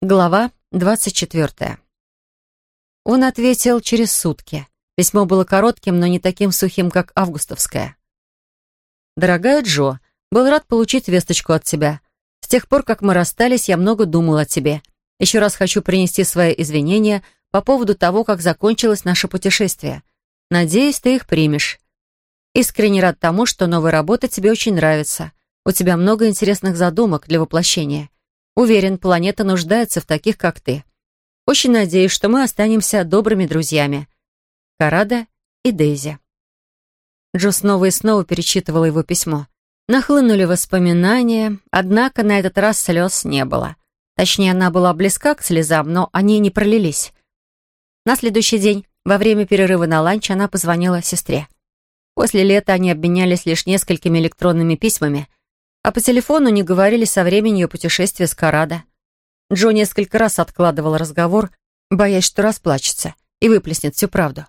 Глава 24. Он ответил через сутки. Письмо было коротким, но не таким сухим, как августовское. «Дорогая Джо, был рад получить весточку от тебя. С тех пор, как мы расстались, я много думал о тебе. Еще раз хочу принести свои извинения по поводу того, как закончилось наше путешествие. Надеюсь, ты их примешь. Искренне рад тому, что новая работа тебе очень нравится. У тебя много интересных задумок для воплощения». Уверен, планета нуждается в таких, как ты. Очень надеюсь, что мы останемся добрыми друзьями. Карада и Дейзи. Джо снова и снова перечитывала его письмо. Нахлынули воспоминания, однако на этот раз слез не было. Точнее, она была близка к слезам, но они не пролились. На следующий день, во время перерыва на ланч, она позвонила сестре. После лета они обменялись лишь несколькими электронными письмами, а по телефону не говорили со времени ее путешествия с Карадо. Джо несколько раз откладывал разговор, боясь, что расплачется и выплеснет всю правду.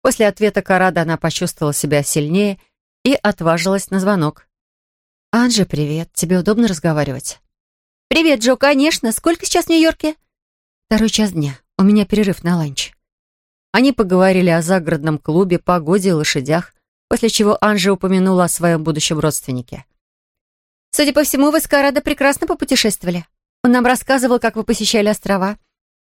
После ответа Карада она почувствовала себя сильнее и отважилась на звонок. «Анжи, привет. Тебе удобно разговаривать?» «Привет, Джо, конечно. Сколько сейчас в Нью-Йорке?» «Второй час дня. У меня перерыв на ланч». Они поговорили о загородном клубе, погоде и лошадях, после чего Анжи упомянула о своем будущем родственнике. Судя по всему, вы с Карадо прекрасно попутешествовали. Он нам рассказывал, как вы посещали острова.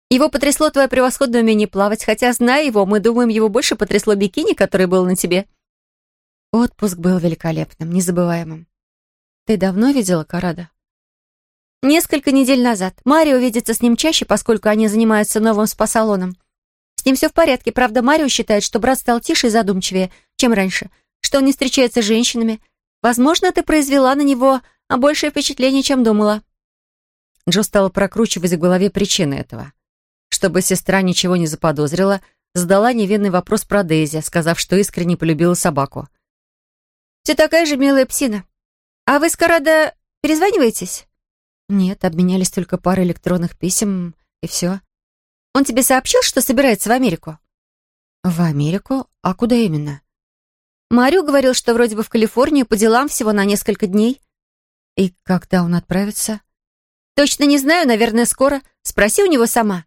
Его потрясло твое превосходное умение плавать, хотя, зная его, мы думаем, его больше потрясло бикини, которое было на тебе. Отпуск был великолепным, незабываемым. Ты давно видела Карадо? Несколько недель назад. Марио видится с ним чаще, поскольку они занимаются новым спа-салоном. С ним все в порядке. Правда, Марио считает, что брат стал тише и задумчивее, чем раньше, что он не встречается с женщинами. Возможно, ты произвела на него а большее впечатление, чем думала». Джо стала прокручивать в голове причины этого. Чтобы сестра ничего не заподозрила, задала невинный вопрос про Дейзи, сказав, что искренне полюбила собаку. «Все такая же милая псина. А вы с Карадо перезваниваетесь?» «Нет, обменялись только парой электронных писем, и все». «Он тебе сообщил, что собирается в Америку?» «В Америку? А куда именно?» «Марио говорил, что вроде бы в Калифорнию по делам всего на несколько дней». «И когда он отправится?» «Точно не знаю, наверное, скоро. Спроси у него сама.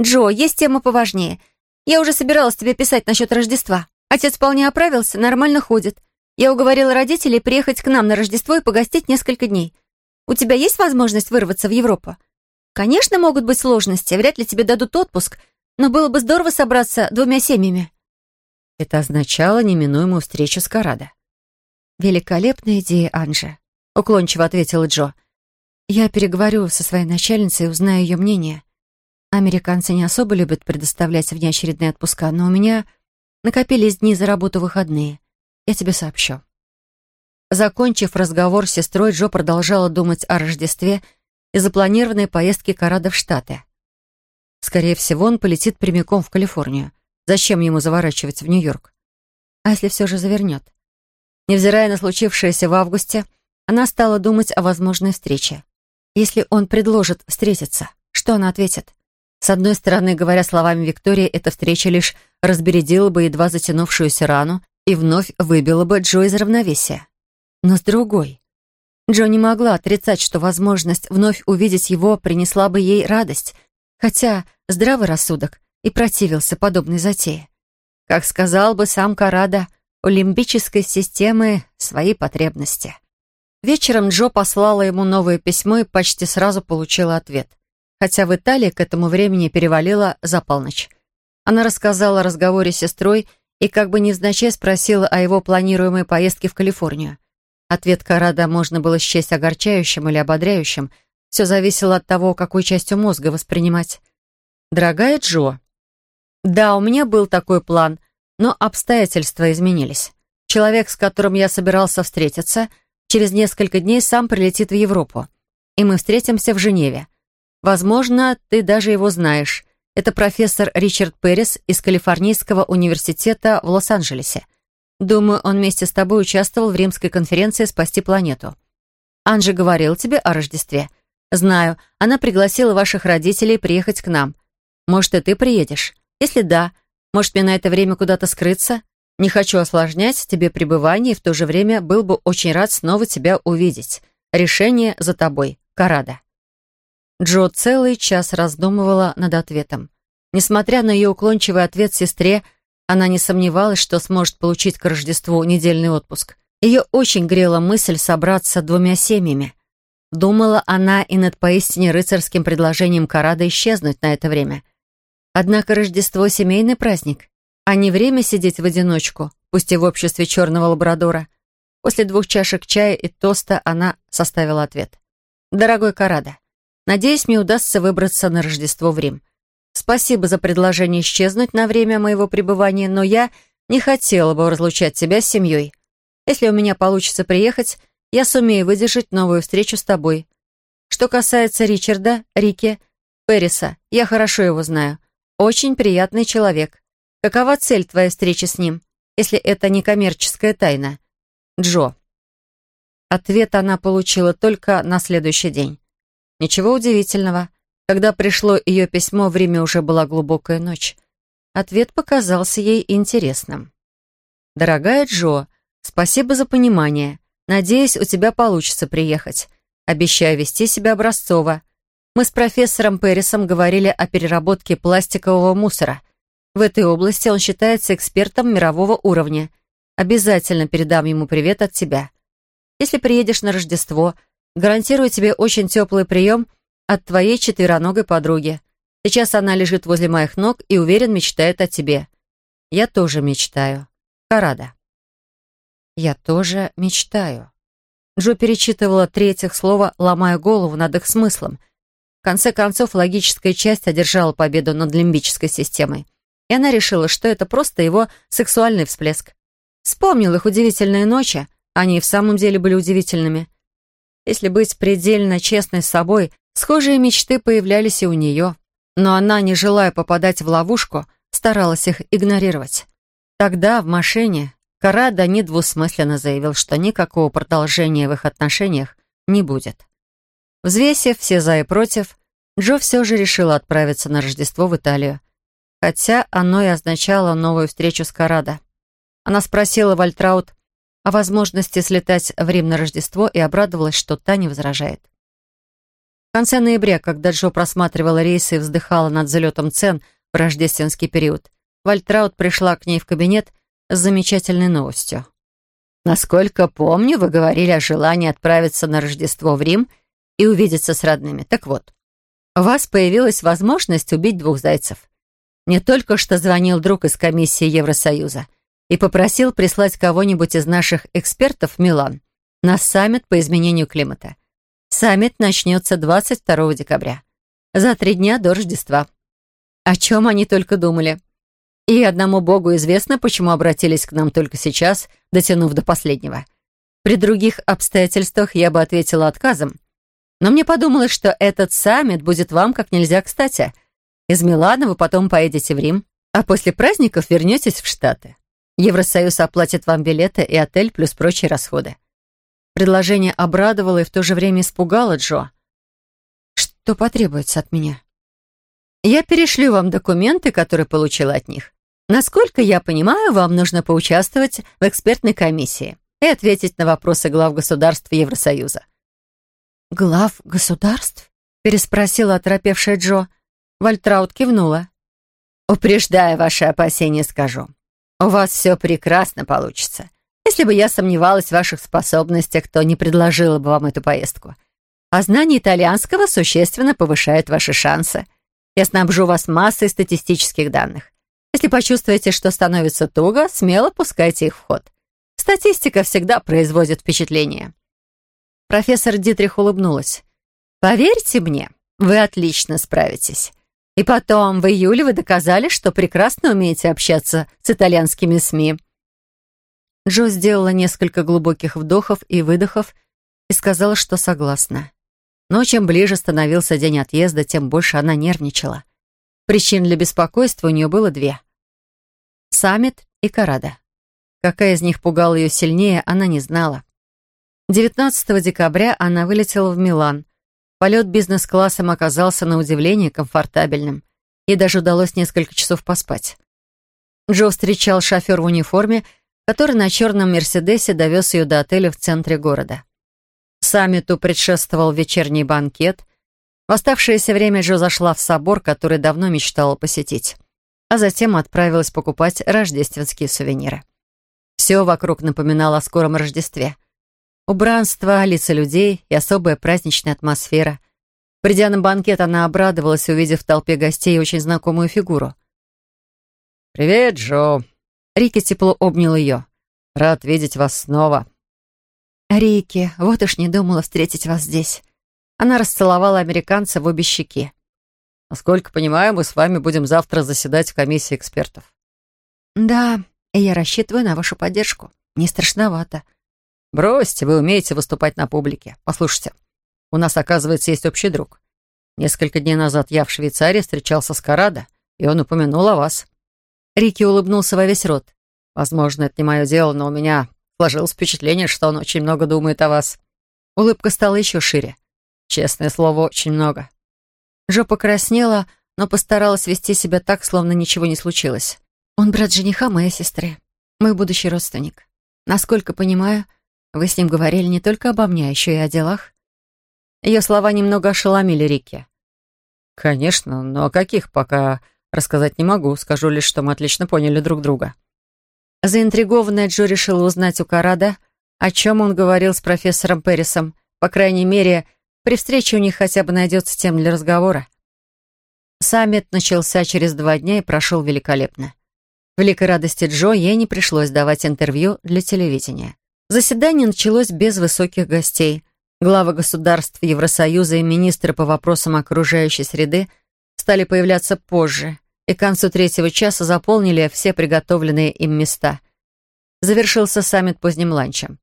Джо, есть тема поважнее. Я уже собиралась тебе писать насчет Рождества. Отец вполне оправился, нормально ходит. Я уговорила родителей приехать к нам на Рождество и погостить несколько дней. У тебя есть возможность вырваться в Европу? Конечно, могут быть сложности, вряд ли тебе дадут отпуск, но было бы здорово собраться двумя семьями». Это означало неминуемую встречу с Карадо. «Великолепная идея, Анжа. — уклончиво ответила Джо. «Я переговорю со своей начальницей и узнаю ее мнение. Американцы не особо любят предоставлять внеочередные отпуска, но у меня накопились дни за работу выходные. Я тебе сообщу». Закончив разговор с сестрой, Джо продолжала думать о Рождестве и запланированной поездке Карада в Штаты. Скорее всего, он полетит прямиком в Калифорнию. Зачем ему заворачивать в Нью-Йорк? А если все же завернет? Невзирая на случившееся в августе, она стала думать о возможной встрече. Если он предложит встретиться, что она ответит? С одной стороны, говоря словами Виктории, эта встреча лишь разбередила бы едва затянувшуюся рану и вновь выбила бы Джо из равновесия. Но с другой... Джо не могла отрицать, что возможность вновь увидеть его принесла бы ей радость, хотя здравый рассудок и противился подобной затее. Как сказал бы сам Карада, у лимбической системы свои потребности. Вечером Джо послала ему новое письмо и почти сразу получила ответ. Хотя в Италии к этому времени перевалила за полночь. Она рассказала о разговоре с сестрой и как бы невзначай спросила о его планируемой поездке в Калифорнию. Ответ Карада можно было счесть огорчающим или ободряющим. Все зависело от того, какой частью мозга воспринимать. «Дорогая Джо, да, у меня был такой план, но обстоятельства изменились. Человек, с которым я собирался встретиться — через несколько дней сам прилетит в Европу. И мы встретимся в Женеве. Возможно, ты даже его знаешь. Это профессор Ричард Перрис из Калифорнийского университета в Лос-Анджелесе. Думаю, он вместе с тобой участвовал в римской конференции «Спасти планету». Анжи говорил тебе о Рождестве. Знаю, она пригласила ваших родителей приехать к нам. Может, и ты приедешь? Если да, может, мне на это время куда-то скрыться? Не хочу осложнять тебе пребывание и в то же время был бы очень рад снова тебя увидеть. Решение за тобой. Карада. Джо целый час раздумывала над ответом. Несмотря на ее уклончивый ответ сестре, она не сомневалась, что сможет получить к Рождеству недельный отпуск. Ее очень грела мысль собраться двумя семьями. Думала она и над поистине рыцарским предложением Карада исчезнуть на это время. Однако Рождество — семейный праздник, а не время сидеть в одиночку, пусть и в обществе черного лабрадора. После двух чашек чая и тоста она составила ответ. «Дорогой Карада, надеюсь, мне удастся выбраться на Рождество в Рим. Спасибо за предложение исчезнуть на время моего пребывания, но я не хотела бы разлучать тебя с семьей. Если у меня получится приехать, я сумею выдержать новую встречу с тобой. Что касается Ричарда, Рики, Перриса, я хорошо его знаю. Очень приятный человек. Какова цель твоей встречи с ним, если это не коммерческая тайна? Джо. Ответ она получила только на следующий день. Ничего удивительного. Когда пришло ее письмо, время уже была глубокая ночь. Ответ показался ей интересным. «Дорогая Джо, спасибо за понимание. Надеюсь, у тебя получится приехать. Обещаю вести себя образцово. Мы с профессором Перрисом говорили о переработке пластикового мусора. В этой области он считается экспертом мирового уровня. Обязательно передам ему привет от тебя. Если приедешь на Рождество, гарантирую тебе очень теплый прием – от твоей четвероногой подруги. Сейчас она лежит возле моих ног и, уверен, мечтает о тебе. Я тоже мечтаю. Карада. Я тоже мечтаю. Джо перечитывала третьих слова, ломая голову над их смыслом. В конце концов, логическая часть одержала победу над лимбической системой. И она решила, что это просто его сексуальный всплеск. Вспомнил их удивительные ночи. Они и в самом деле были удивительными. Если быть предельно честной с собой, Схожие мечты появлялись и у нее, но она, не желая попадать в ловушку, старалась их игнорировать. Тогда, в машине, Карада недвусмысленно заявил, что никакого продолжения в их отношениях не будет. Взвесив все за и против, Джо все же решила отправиться на Рождество в Италию. Хотя оно и означало новую встречу с Карада. Она спросила Вальтраут о возможности слетать в Рим на Рождество и обрадовалась, что та не возражает. В конце ноября, когда Джо просматривала рейсы и вздыхала над взлетом цен в рождественский период, Вальтраут пришла к ней в кабинет с замечательной новостью. «Насколько помню, вы говорили о желании отправиться на Рождество в Рим и увидеться с родными. Так вот, у вас появилась возможность убить двух зайцев. Мне только что звонил друг из комиссии Евросоюза и попросил прислать кого-нибудь из наших экспертов в Милан на саммит по изменению климата. Саммит начнется 22 декабря. За три дня до Рождества. О чем они только думали. И одному богу известно, почему обратились к нам только сейчас, дотянув до последнего. При других обстоятельствах я бы ответила отказом. Но мне подумалось, что этот саммит будет вам как нельзя кстати. Из Милана вы потом поедете в Рим, а после праздников вернетесь в Штаты. Евросоюз оплатит вам билеты и отель плюс прочие расходы. Предложение обрадовало и в то же время испугало Джо. «Что потребуется от меня?» «Я перешлю вам документы, которые получила от них. Насколько я понимаю, вам нужно поучаствовать в экспертной комиссии и ответить на вопросы глав государств Евросоюза». «Глав государств?» — переспросила оторопевшая Джо. Вальтраут кивнула. «Упреждая ваши опасения, скажу. У вас все прекрасно получится. Если бы я сомневалась в ваших способностях, то не предложила бы вам эту поездку. А знание итальянского существенно повышает ваши шансы. Я снабжу вас массой статистических данных. Если почувствуете, что становится туго, смело пускайте их в ход. Статистика всегда производит впечатление. Профессор Дитрих улыбнулась. «Поверьте мне, вы отлично справитесь. И потом, в июле вы доказали, что прекрасно умеете общаться с итальянскими СМИ. Джо сделала несколько глубоких вдохов и выдохов и сказала, что согласна. Но чем ближе становился день отъезда, тем больше она нервничала. Причин для беспокойства у нее было две. Саммит и Карада. Какая из них пугала ее сильнее, она не знала. 19 декабря она вылетела в Милан. Полет бизнес-классом оказался на удивление комфортабельным. Ей даже удалось несколько часов поспать. Джо встречал шофер в униформе который на черном «Мерседесе» довез ее до отеля в центре города. Саммиту предшествовал вечерний банкет, В оставшееся время Джо зашла в собор, который давно мечтала посетить, а затем отправилась покупать рождественские сувениры. Все вокруг напоминало о скором Рождестве. Убранство, лица людей и особая праздничная атмосфера. Придя на банкет, она обрадовалась, увидев в толпе гостей очень знакомую фигуру. «Привет, Джо!» Рики тепло обнял ее. «Рад видеть вас снова». «Рики, вот уж не думала встретить вас здесь». Она расцеловала американца в обе щеки. «Насколько понимаю, мы с вами будем завтра заседать в комиссии экспертов». «Да, и я рассчитываю на вашу поддержку. Не страшновато». «Бросьте, вы умеете выступать на публике. Послушайте, у нас, оказывается, есть общий друг. Несколько дней назад я в Швейцарии встречался с Карадо, и он упомянул о вас». Рики улыбнулся во весь рот. «Возможно, это не мое дело, но у меня сложилось впечатление, что он очень много думает о вас». Улыбка стала еще шире. Честное слово, очень много. Жо покраснела, но постаралась вести себя так, словно ничего не случилось. Он брат жениха моей сестры, мой будущий родственник. Насколько понимаю, вы с ним говорили не только обо мне, а еще и о делах. Ее слова немного ошеломили Рикки. «Конечно, но о каких пока рассказать не могу. Скажу лишь, что мы отлично поняли друг друга». Заинтригованная Джо решила узнать у Карада, о чем он говорил с профессором Перрисом. По крайней мере, при встрече у них хотя бы найдется тем для разговора. Саммит начался через два дня и прошел великолепно. В великой радости Джо ей не пришлось давать интервью для телевидения. Заседание началось без высоких гостей. Главы государств Евросоюза и министры по вопросам окружающей среды стали появляться позже и к концу третьего часа заполнили все приготовленные им места. Завершился саммит поздним ланчем.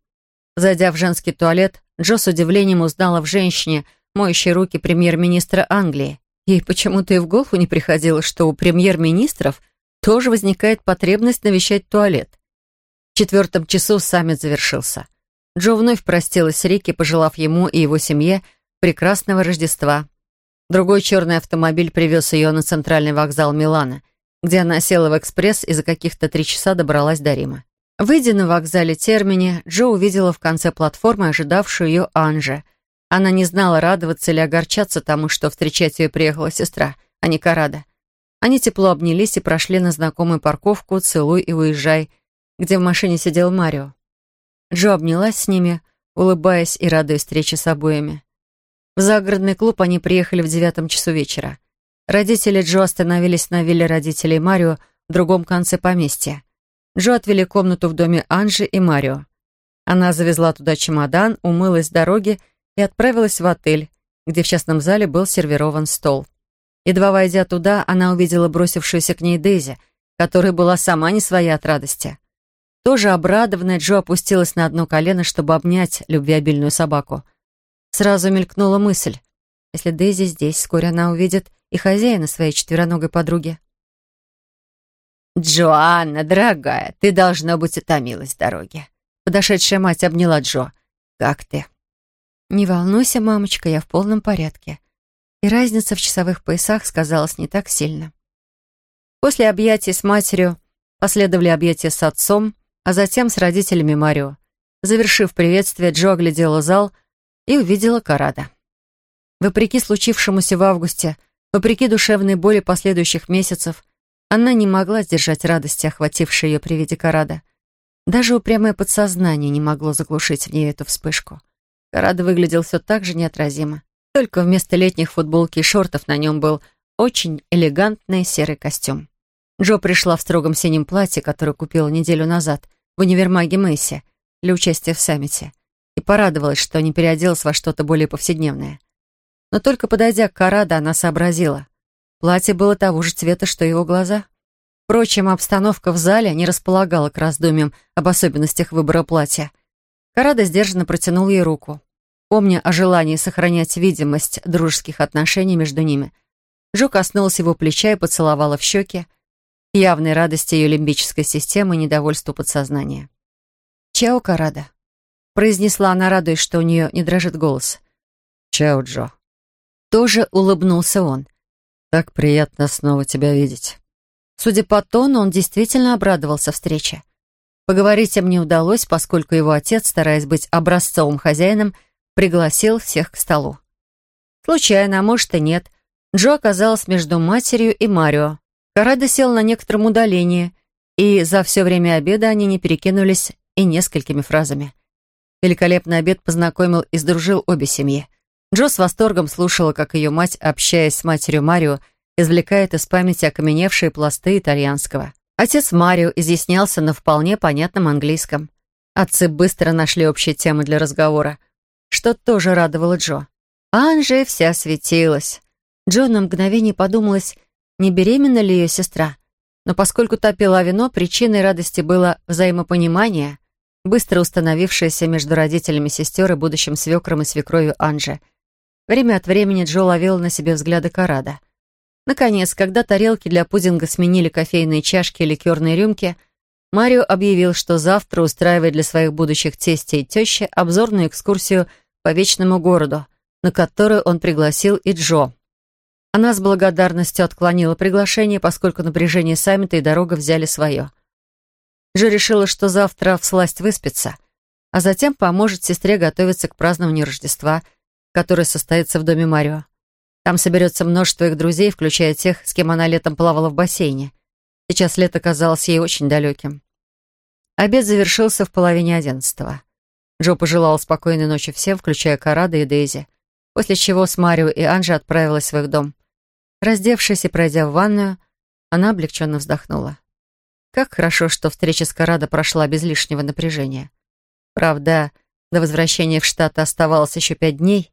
Зайдя в женский туалет, Джо с удивлением узнала в женщине, моющей руки премьер-министра Англии. Ей почему-то и в голову не приходило, что у премьер-министров тоже возникает потребность навещать туалет. В четвертом часу саммит завершился. Джо вновь простилась с Рикки, пожелав ему и его семье прекрасного Рождества. Другой черный автомобиль привез ее на центральный вокзал Милана, где она села в экспресс и за каких-то три часа добралась до Рима. Выйдя на вокзале Термини, Джо увидела в конце платформы ожидавшую ее Анже. Она не знала, радоваться или огорчаться тому, что встречать ее приехала сестра, а не Карада. Они тепло обнялись и прошли на знакомую парковку «Целуй и уезжай», где в машине сидел Марио. Джо обнялась с ними, улыбаясь и радуясь встрече с обоими. В загородный клуб они приехали в девятом часу вечера. Родители Джо остановились на вилле родителей Марио в другом конце поместья. Джо отвели комнату в доме Анжи и Марио. Она завезла туда чемодан, умылась с дороги и отправилась в отель, где в частном зале был сервирован стол. Едва войдя туда, она увидела бросившуюся к ней Дейзи, которая была сама не своя от радости. Тоже обрадованная, Джо опустилась на одно колено, чтобы обнять любвеобильную собаку. Сразу мелькнула мысль. Если Дейзи здесь, вскоре она увидит и хозяина своей четвероногой подруги. «Джоанна, дорогая, ты, должно быть, утомилась дороге». Подошедшая мать обняла Джо. «Как ты?» «Не волнуйся, мамочка, я в полном порядке». И разница в часовых поясах сказалась не так сильно. После объятий с матерью последовали объятия с отцом, а затем с родителями Марио. Завершив приветствие, Джо оглядела зал и увидела Карада. Вопреки случившемуся в августе, вопреки душевной боли последующих месяцев, она не могла сдержать радости, охватившей ее при виде Карада. Даже упрямое подсознание не могло заглушить в ней эту вспышку. Карада выглядел все так же неотразимо. Только вместо летних футболки и шортов на нем был очень элегантный серый костюм. Джо пришла в строгом синем платье, которое купила неделю назад в универмаге Мэйси для участия в саммите, и порадовалась, что не переоделась во что-то более повседневное. Но только подойдя к Карадо, она сообразила. Платье было того же цвета, что его глаза. Впрочем, обстановка в зале не располагала к раздумьям об особенностях выбора платья. Карада сдержанно протянул ей руку. Помня о желании сохранять видимость дружеских отношений между ними, Джо коснулась его плеча и поцеловала в щеки, явной радости ее лимбической системы и недовольству подсознания. «Чао, Карада», — произнесла она, радуясь, что у нее не дрожит голос. «Чао, Джо». Тоже улыбнулся он. «Так приятно снова тебя видеть». Судя по тону, он действительно обрадовался встрече. Поговорить им не удалось, поскольку его отец, стараясь быть образцовым хозяином, пригласил всех к столу. Случайно, а может и нет. Джо оказалась между матерью и Марио. Карада сел на некотором удалении, и за все время обеда они не перекинулись и несколькими фразами. Великолепный обед познакомил и сдружил обе семьи. Джо с восторгом слушала, как ее мать, общаясь с матерью Марио, извлекает из памяти окаменевшие пласты итальянского. Отец Марио изъяснялся на вполне понятном английском. Отцы быстро нашли общие темы для разговора, что тоже радовало Джо. Анжи вся светилась. Джо на мгновение подумалась, не беременна ли ее сестра. Но поскольку та пила вино, причиной радости было взаимопонимание, быстро установившееся между родителями сестер и будущим свекром и свекровью Анжи. Время от времени Джо ловила на себе взгляды Карада. Наконец, когда тарелки для пудинга сменили кофейные чашки и ликерные рюмки, Марио объявил, что завтра устраивает для своих будущих тестей и тещи обзорную экскурсию по вечному городу, на которую он пригласил и Джо. Она с благодарностью отклонила приглашение, поскольку напряжение саммита и дорога взяли свое. Джо решила, что завтра всласть выспится, а затем поможет сестре готовиться к празднованию Рождества, которое состоится в доме Марио. Там соберется множество их друзей, включая тех, с кем она летом плавала в бассейне. Сейчас лето казалось ей очень далеким. Обед завершился в половине одиннадцатого. Джо пожелал спокойной ночи всем, включая Карада и Дейзи после чего с Марио и Анжи отправилась в их дом. Раздевшись и пройдя в ванную, она облегченно вздохнула. Как хорошо, что встреча с Карадо прошла без лишнего напряжения. Правда, до возвращения в Штаты оставалось еще пять дней,